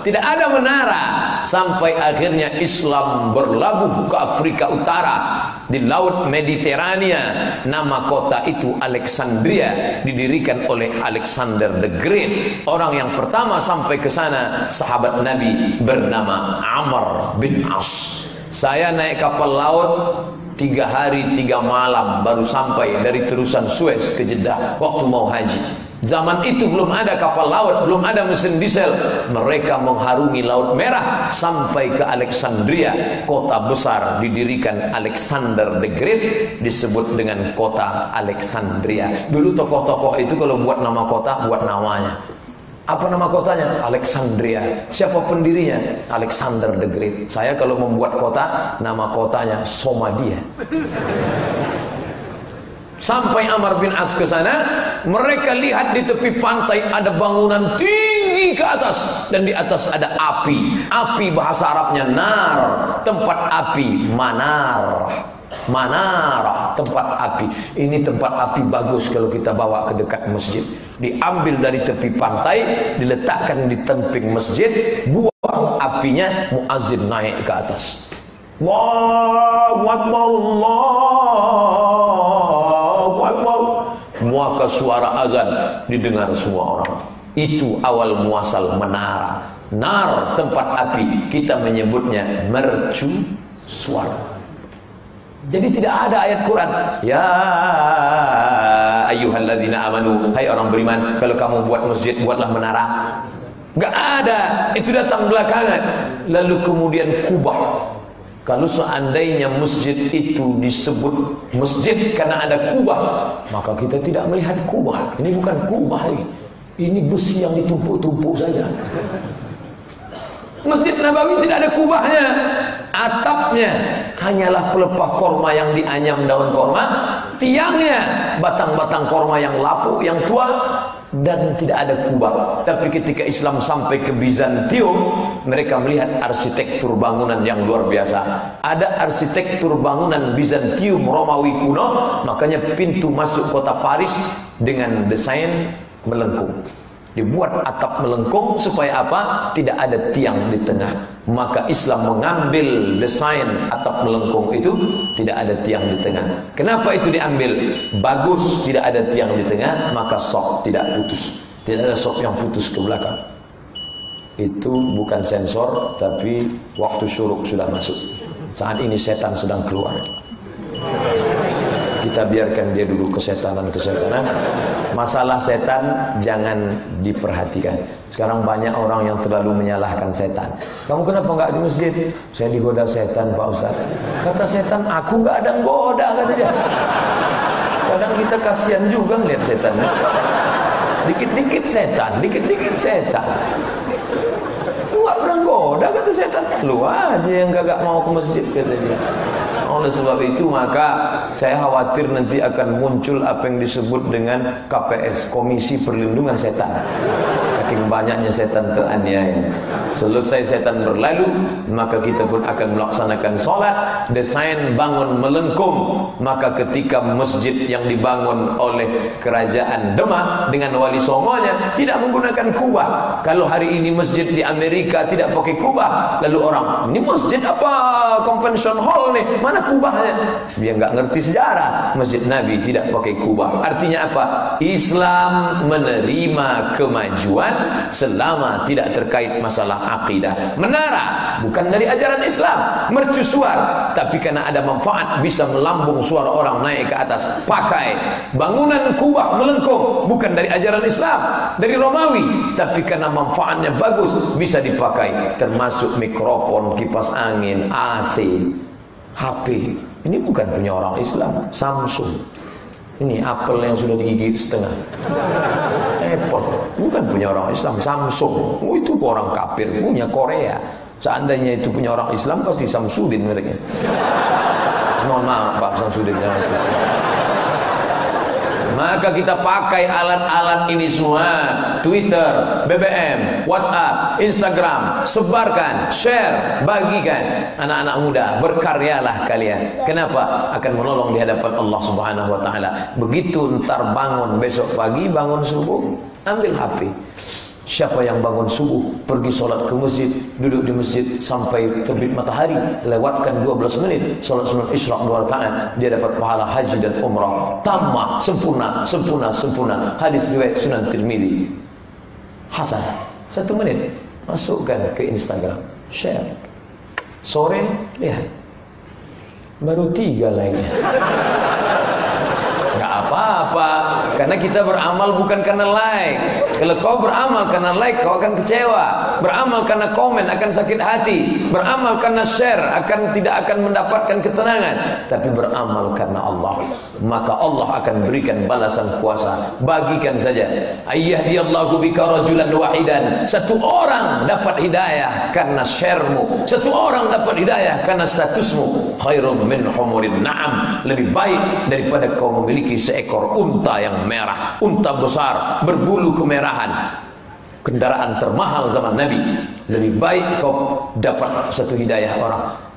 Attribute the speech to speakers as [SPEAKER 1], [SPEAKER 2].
[SPEAKER 1] Tidak ada menara sampai akhirnya Islam berlabuh ke Afrika Utara di Laut Mediterania. Nama kota itu Alexandria didirikan oleh Alexander the Great. Orang yang pertama sampai ke sana sahabat Nabi bernama Amr bin As. Saya naik kapal laut tiga hari tiga malam baru sampai dari terusan Suez ke Jeddah waktu mau haji. Zaman itu belum ada kapal laut, belum ada mesin diesel. Mereka mengharungi Laut Merah sampai ke Alexandria, kota besar didirikan Alexander the Great disebut dengan kota Alexandria. Dulu tokoh-tokoh itu kalau buat nama kota buat namanya. Apa nama kotanya? Alexandria. Siapa pendirinya? Alexander the Great. Saya kalau membuat kota, nama kotanya Somalia. Sampai Amr bin As ke sana, mereka lihat di tepi pantai ada bangunan tinggi ke atas dan di atas ada api. Api bahasa Arabnya nar, tempat api, manar. Manar, tempat api. Ini tempat api bagus kalau kita bawa ke dekat masjid. Diambil dari tepi pantai, diletakkan di temping masjid, buang apinya, muazin naik ke atas. Allahu Akbar, Allahu Akbar. Maka suara azan didengar semua orang. Itu awal muasal menara. Nar tempat api kita menyebutnya mercu suara. Jadi tidak ada ayat Quran. Ya ayyuhalladzina amanu, hai orang beriman, kalau kamu buat masjid buatlah menara. Enggak ada, itu datang belakangan. Lalu kemudian kubah kalau seandainya masjid itu disebut masjid karena ada kubah, maka kita tidak melihat kubah. Ini bukan kubah ini. Ini besi yang ditumpuk-tumpuk saja. Masjid Nabawi tidak ada kubahnya. Atapnya hanyalah pelepah korma yang dianyam daun korma. Tiangnya batang-batang korma yang lapuk, yang tua dan tidak ada kubah. Tapi ketika Islam sampai ke Bizantium, mereka melihat arsitektur bangunan yang luar biasa. Ada arsitektur bangunan Bizantium Romawi kuno, makanya pintu masuk kota Paris dengan desain melengkung. Dibuat atap melengkung supaya apa? Tidak ada tiang di tengah. Maka Islam mengambil desain atap melengkung itu tidak ada tiang di tengah. Kenapa itu diambil? Bagus tidak ada tiang di tengah, maka sok tidak putus. Tidak ada sok yang putus ke belakang. Itu bukan sensor, tapi waktu syuruk sudah masuk. Saat ini setan sedang keluar kita biarkan dia dulu kesetanan-kesetanan. Masalah setan jangan diperhatikan. Sekarang banyak orang yang terlalu menyalahkan setan. Kamu kenapa enggak di masjid? Saya digoda setan, Pak Ustaz. Kata setan, aku enggak ada goda kata dia. Kadang kita kasihan juga ngeliat setan. Dikit-dikit setan, dikit-dikit setan. Enggak pernah goda kata setan. Lu aja yang gak mau ke masjid kata dia. Oleh sebab itu maka saya khawatir nanti akan muncul apa yang disebut dengan KPS Komisi Perlindungan Setan. Saking banyaknya setan teraniaya. Selesai setan berlalu, maka kita pun akan melaksanakan solat. Desain bangun melengkung. Maka ketika masjid yang dibangun oleh kerajaan Demak dengan wali songonya tidak menggunakan kubah. Kalau hari ini masjid di Amerika tidak pakai kubah, lalu orang ini masjid apa convention hall nih? Mana kubahnya? Dia nggak ngerti sejarah. Masjid Nabi tidak pakai kubah. Artinya apa? Islam menerima kemajuan selama tidak terkait masalah akidah. Menara bukan dari ajaran Islam. Mercusuar tapi karena ada manfaat bisa melambung suara orang naik ke atas. Pakai bangunan kubah melengkung bukan dari ajaran Islam, dari Romawi, tapi karena manfaatnya bagus bisa dipakai termasuk mikrofon, kipas angin, AC, HP. Ini bukan punya orang Islam, Samsung. Ini Apple yang sudah digigit setengah. Apple bukan punya orang Islam, Samsung. Oh, itu orang kafir, punya Korea. Seandainya itu punya orang Islam pasti Samsudin mereka. Mohon maaf Pak Samsudin yang maka kita pakai alat-alat ini semua. Twitter, BBM, WhatsApp, Instagram. Sebarkan, share, bagikan. Anak-anak muda, berkaryalah kalian. Kenapa? Akan menolong di hadapan Allah subhanahu wa ta'ala. Begitu ntar bangun besok pagi, bangun subuh Ambil HP Siapa yang bangun subuh, pergi sholat ke masjid, duduk di masjid sampai terbit matahari, lewatkan 12 menit, sholat sunat isyraq dua rakaat, dia dapat pahala haji dan umrah. Tamat, sempurna, sempurna, sempurna. Hadis riwayat Sunan Tirmizi. Hasan, satu menit, masukkan ke Instagram, share. Sore, lihat. Baru tiga lainnya. Gak apa-apa, karena kita beramal bukan karena like. Kalau kau beramal karena like, kau akan kecewa. Beramal karena komen akan sakit hati. Beramal karena share akan tidak akan mendapatkan ketenangan. Tapi beramal karena Allah, maka Allah akan berikan balasan puasa. Bagikan saja. Ayah Allahu bika rajulan wahidan. Satu orang dapat hidayah karena sharemu. Satu orang dapat hidayah karena statusmu. Khairum min humurin na'am. Lebih baik daripada kau memiliki seekor unta yang merah, unta besar berbulu kemerahan. Kendaraan termahal zaman Nabi. Lebih baik kau dapat satu hidayah orang